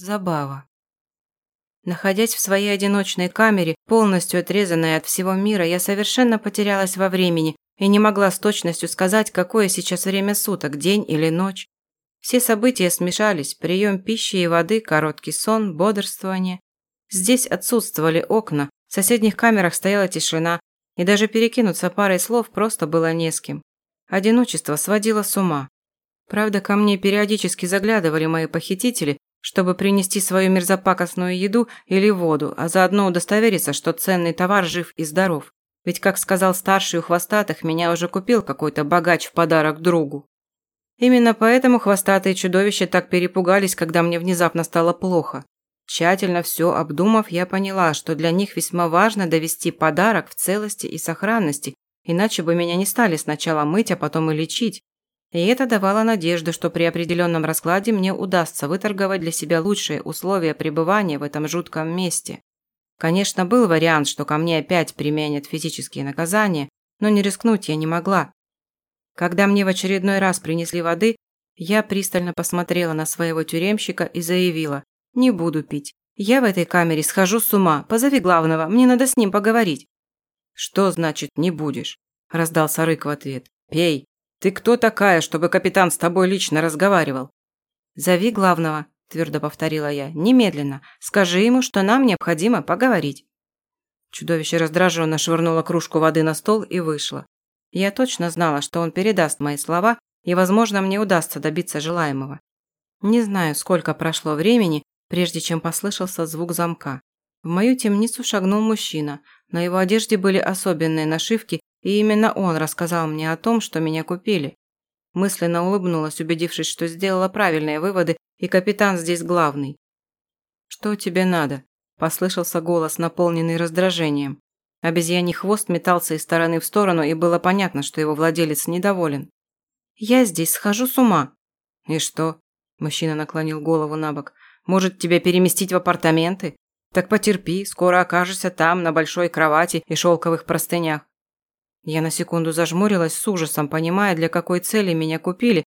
Забава. Находясь в своей одиночной камере, полностью отрезанной от всего мира, я совершенно потерялась во времени и не могла с точностью сказать, какое сейчас время суток, день или ночь. Все события смешались, прием пищи и воды, короткий сон, бодрствование. Здесь отсутствовали окна, в соседних камерах стояла тишина, и даже перекинуться парой слов просто было не с кем. Одиночество сводило с ума. Правда, ко мне периодически заглядывали мои похитители, чтобы принести свою мерзопакостную еду или воду, а заодно удостовериться, что ценный товар жив и здоров. Ведь, как сказал старший у хвостатых, меня уже купил какой-то богач в подарок другу. Именно поэтому хвостатые чудовища так перепугались, когда мне внезапно стало плохо. Тщательно все обдумав, я поняла, что для них весьма важно довести подарок в целости и сохранности, иначе бы меня не стали сначала мыть, а потом и лечить. И это давало надежду, что при определенном раскладе мне удастся выторговать для себя лучшие условия пребывания в этом жутком месте. Конечно, был вариант, что ко мне опять применят физические наказания, но не рискнуть я не могла. Когда мне в очередной раз принесли воды, я пристально посмотрела на своего тюремщика и заявила «Не буду пить. Я в этой камере схожу с ума. Позови главного, мне надо с ним поговорить». «Что значит «не будешь»?» – раздался рык в ответ. «Пей». «Ты кто такая, чтобы капитан с тобой лично разговаривал?» «Зови главного», – твердо повторила я. «Немедленно. Скажи ему, что нам необходимо поговорить». Чудовище раздраженно швырнуло кружку воды на стол и вышло. Я точно знала, что он передаст мои слова, и, возможно, мне удастся добиться желаемого. Не знаю, сколько прошло времени, прежде чем послышался звук замка. В мою темницу шагнул мужчина. На его одежде были особенные нашивки, и именно он рассказал мне о том, что меня купили. Мысленно улыбнулась, убедившись, что сделала правильные выводы, и капитан здесь главный. «Что тебе надо?» – послышался голос, наполненный раздражением. Обезьяний хвост метался из стороны в сторону, и было понятно, что его владелец недоволен. «Я здесь схожу с ума». «И что?» – мужчина наклонил голову на бок. «Может, тебя переместить в апартаменты? Так потерпи, скоро окажешься там, на большой кровати и шелковых простынях. Я на секунду зажмурилась с ужасом, понимая, для какой цели меня купили,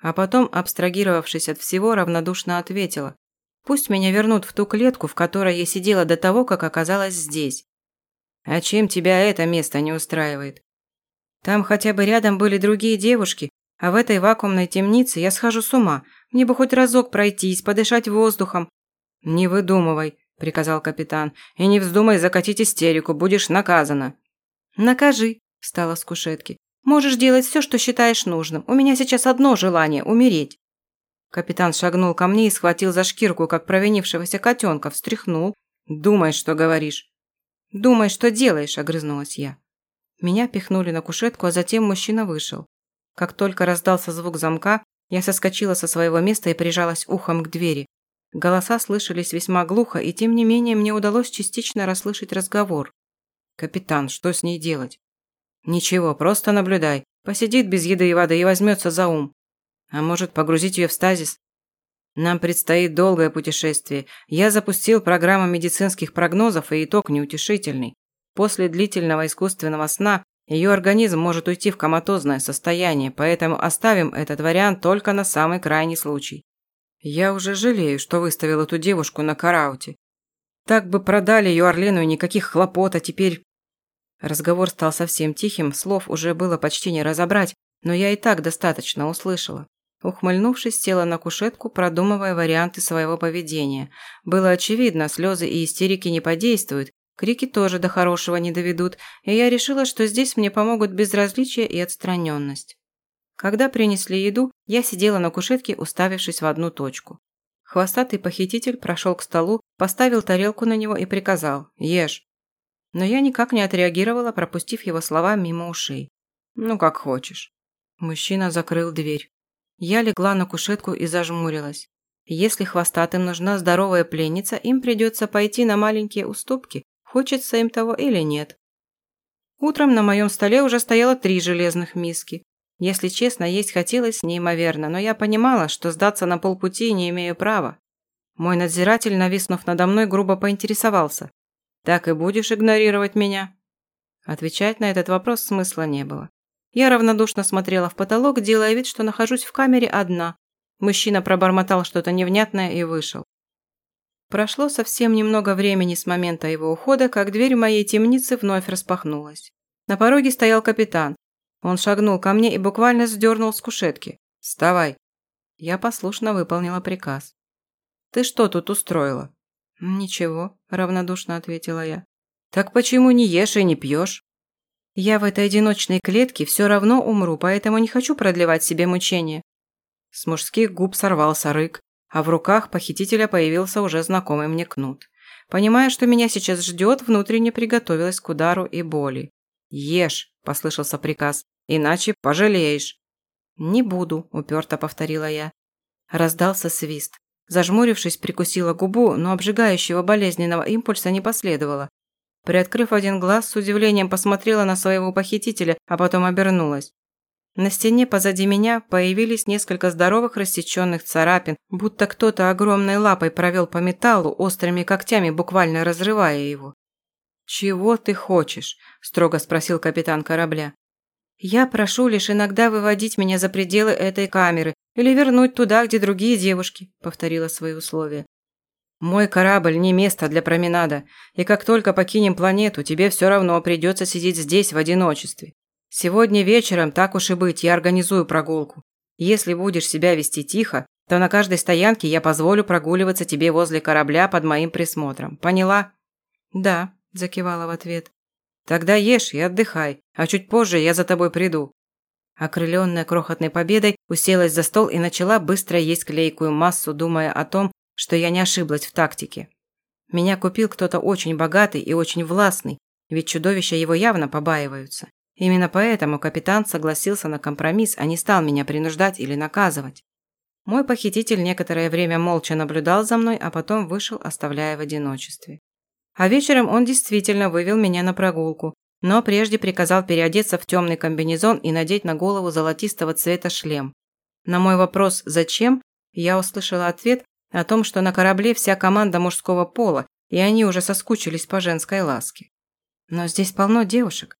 а потом, абстрагировавшись от всего, равнодушно ответила. Пусть меня вернут в ту клетку, в которой я сидела до того, как оказалась здесь. А чем тебя это место не устраивает? Там хотя бы рядом были другие девушки, а в этой вакуумной темнице я схожу с ума. Мне бы хоть разок пройтись, подышать воздухом. Не выдумывай, приказал капитан, и не вздумай закатить истерику, будешь наказана. Накажи, Встала с кушетки. «Можешь делать все, что считаешь нужным. У меня сейчас одно желание – умереть». Капитан шагнул ко мне и схватил за шкирку, как провинившегося котенка, встряхнул. «Думай, что говоришь». «Думай, что делаешь», – огрызнулась я. Меня пихнули на кушетку, а затем мужчина вышел. Как только раздался звук замка, я соскочила со своего места и прижалась ухом к двери. Голоса слышались весьма глухо, и тем не менее мне удалось частично расслышать разговор. «Капитан, что с ней делать?» «Ничего, просто наблюдай. Посидит без еды и воды и возьмется за ум. А может, погрузить ее в стазис? Нам предстоит долгое путешествие. Я запустил программу медицинских прогнозов, и итог неутешительный. После длительного искусственного сна ее организм может уйти в коматозное состояние, поэтому оставим этот вариант только на самый крайний случай. Я уже жалею, что выставил эту девушку на карауте. Так бы продали ее Орлену и никаких хлопот, а теперь Разговор стал совсем тихим, слов уже было почти не разобрать, но я и так достаточно услышала. Ухмыльнувшись, села на кушетку, продумывая варианты своего поведения. Было очевидно, слезы и истерики не подействуют, крики тоже до хорошего не доведут, и я решила, что здесь мне помогут безразличие и отстраненность. Когда принесли еду, я сидела на кушетке, уставившись в одну точку. Хвостатый похититель прошел к столу, поставил тарелку на него и приказал «Ешь» но я никак не отреагировала, пропустив его слова мимо ушей. «Ну, как хочешь». Мужчина закрыл дверь. Я легла на кушетку и зажмурилась. Если хвостатым нужна здоровая пленница, им придется пойти на маленькие уступки, хочется им того или нет. Утром на моем столе уже стояло три железных миски. Если честно, есть хотелось неимоверно, но я понимала, что сдаться на полпути не имею права. Мой надзиратель, нависнув надо мной, грубо поинтересовался. Так и будешь игнорировать меня?» Отвечать на этот вопрос смысла не было. Я равнодушно смотрела в потолок, делая вид, что нахожусь в камере одна. Мужчина пробормотал что-то невнятное и вышел. Прошло совсем немного времени с момента его ухода, как дверь моей темницы вновь распахнулась. На пороге стоял капитан. Он шагнул ко мне и буквально сдернул с кушетки. «Вставай!» Я послушно выполнила приказ. «Ты что тут устроила?» «Ничего», – равнодушно ответила я. «Так почему не ешь и не пьешь?» «Я в этой одиночной клетке все равно умру, поэтому не хочу продлевать себе мучения». С мужских губ сорвался рык, а в руках похитителя появился уже знакомый мне кнут. Понимая, что меня сейчас ждет, внутренне приготовилась к удару и боли. «Ешь», – послышался приказ, – «иначе пожалеешь». «Не буду», – уперто повторила я. Раздался свист. Зажмурившись, прикусила губу, но обжигающего болезненного импульса не последовало. Приоткрыв один глаз, с удивлением посмотрела на своего похитителя, а потом обернулась. На стене позади меня появились несколько здоровых рассеченных царапин, будто кто-то огромной лапой провел по металлу, острыми когтями буквально разрывая его. «Чего ты хочешь?» – строго спросил капитан корабля. «Я прошу лишь иногда выводить меня за пределы этой камеры или вернуть туда, где другие девушки», – повторила свои условия. «Мой корабль не место для променада, и как только покинем планету, тебе все равно придется сидеть здесь в одиночестве. Сегодня вечером, так уж и быть, я организую прогулку. Если будешь себя вести тихо, то на каждой стоянке я позволю прогуливаться тебе возле корабля под моим присмотром. Поняла?» «Да», – закивала в ответ. Тогда ешь и отдыхай, а чуть позже я за тобой приду». Окрыленная крохотной победой, уселась за стол и начала быстро есть клейкую массу, думая о том, что я не ошиблась в тактике. Меня купил кто-то очень богатый и очень властный, ведь чудовища его явно побаиваются. Именно поэтому капитан согласился на компромисс, а не стал меня принуждать или наказывать. Мой похититель некоторое время молча наблюдал за мной, а потом вышел, оставляя в одиночестве. А вечером он действительно вывел меня на прогулку, но прежде приказал переодеться в темный комбинезон и надеть на голову золотистого цвета шлем. На мой вопрос «Зачем?» я услышала ответ о том, что на корабле вся команда мужского пола, и они уже соскучились по женской ласке. Но здесь полно девушек.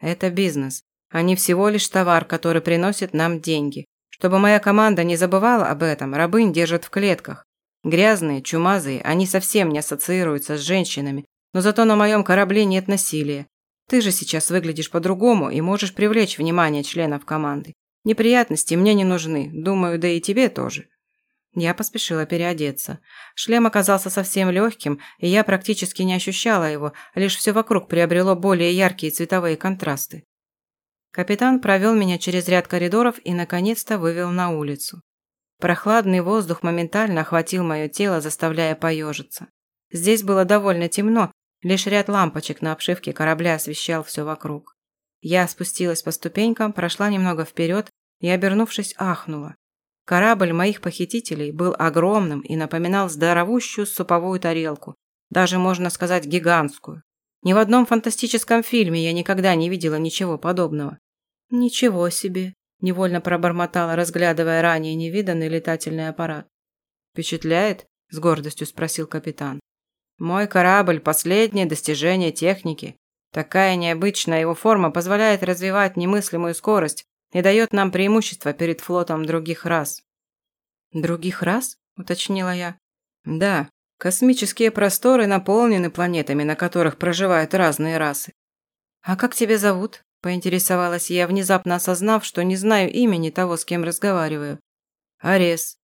Это бизнес. Они всего лишь товар, который приносит нам деньги. Чтобы моя команда не забывала об этом, рабынь держат в клетках. Грязные, чумазые, они совсем не ассоциируются с женщинами, но зато на моем корабле нет насилия. Ты же сейчас выглядишь по-другому и можешь привлечь внимание членов команды. Неприятности мне не нужны, думаю, да и тебе тоже. Я поспешила переодеться. Шлем оказался совсем легким, и я практически не ощущала его, лишь все вокруг приобрело более яркие цветовые контрасты. Капитан провел меня через ряд коридоров и, наконец-то, вывел на улицу. Прохладный воздух моментально охватил мое тело, заставляя поежиться. Здесь было довольно темно, лишь ряд лампочек на обшивке корабля освещал все вокруг. Я спустилась по ступенькам, прошла немного вперед и, обернувшись, ахнула. Корабль моих похитителей был огромным и напоминал здоровущую суповую тарелку, даже, можно сказать, гигантскую. Ни в одном фантастическом фильме я никогда не видела ничего подобного. Ничего себе, Невольно пробормотала, разглядывая ранее невиданный летательный аппарат. «Впечатляет?» – с гордостью спросил капитан. «Мой корабль – последнее достижение техники. Такая необычная его форма позволяет развивать немыслимую скорость и дает нам преимущество перед флотом других рас». «Других рас?» – уточнила я. «Да, космические просторы наполнены планетами, на которых проживают разные расы. А как тебя зовут?» Поинтересовалась я, внезапно осознав, что не знаю имени того, с кем разговариваю. «Арес».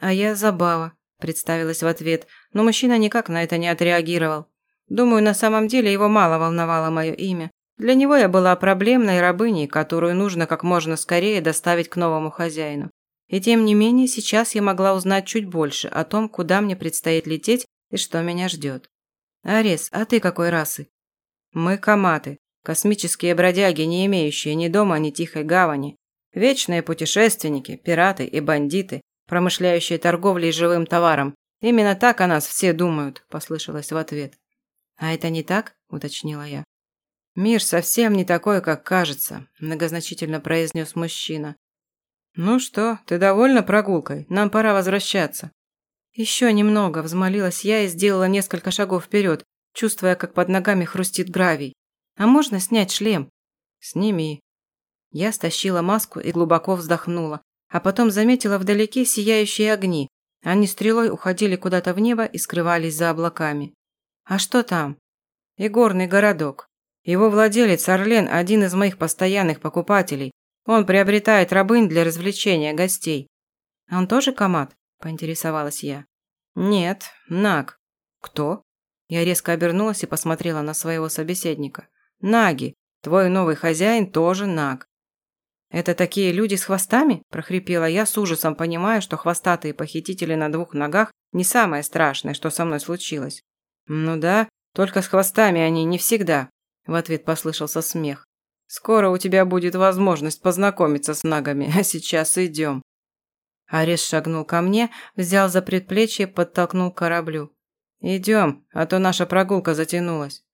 «А я Забава», – представилась в ответ, но мужчина никак на это не отреагировал. Думаю, на самом деле его мало волновало мое имя. Для него я была проблемной рабыней, которую нужно как можно скорее доставить к новому хозяину. И тем не менее, сейчас я могла узнать чуть больше о том, куда мне предстоит лететь и что меня ждет. «Арес, а ты какой расы?» «Мы каматы», Космические бродяги, не имеющие ни дома, ни тихой гавани. Вечные путешественники, пираты и бандиты, промышляющие торговлей живым товаром. Именно так о нас все думают, послышалось в ответ. А это не так? уточнила я. Мир совсем не такой, как кажется, многозначительно произнес мужчина. Ну что, ты довольна прогулкой? Нам пора возвращаться. Еще немного, взмолилась я и сделала несколько шагов вперед, чувствуя, как под ногами хрустит гравий. А можно снять шлем? Сними. Я стащила маску и глубоко вздохнула, а потом заметила вдалеке сияющие огни. Они стрелой уходили куда-то в небо и скрывались за облаками. А что там? Игорный городок. Его владелец Орлен – один из моих постоянных покупателей. Он приобретает рабынь для развлечения гостей. Он тоже комат? Поинтересовалась я. Нет, наг. Кто? Я резко обернулась и посмотрела на своего собеседника. Наги, твой новый хозяин тоже наг. «Это такие люди с хвостами?» – прохрипела я с ужасом, понимая, что хвостатые похитители на двух ногах не самое страшное, что со мной случилось. «Ну да, только с хвостами они не всегда», – в ответ послышался смех. «Скоро у тебя будет возможность познакомиться с нагами, а сейчас идем». Арес шагнул ко мне, взял за предплечье, подтолкнул к кораблю. «Идем, а то наша прогулка затянулась».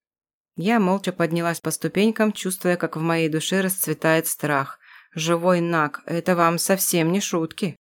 Я молча поднялась по ступенькам, чувствуя, как в моей душе расцветает страх. Живой наг – это вам совсем не шутки.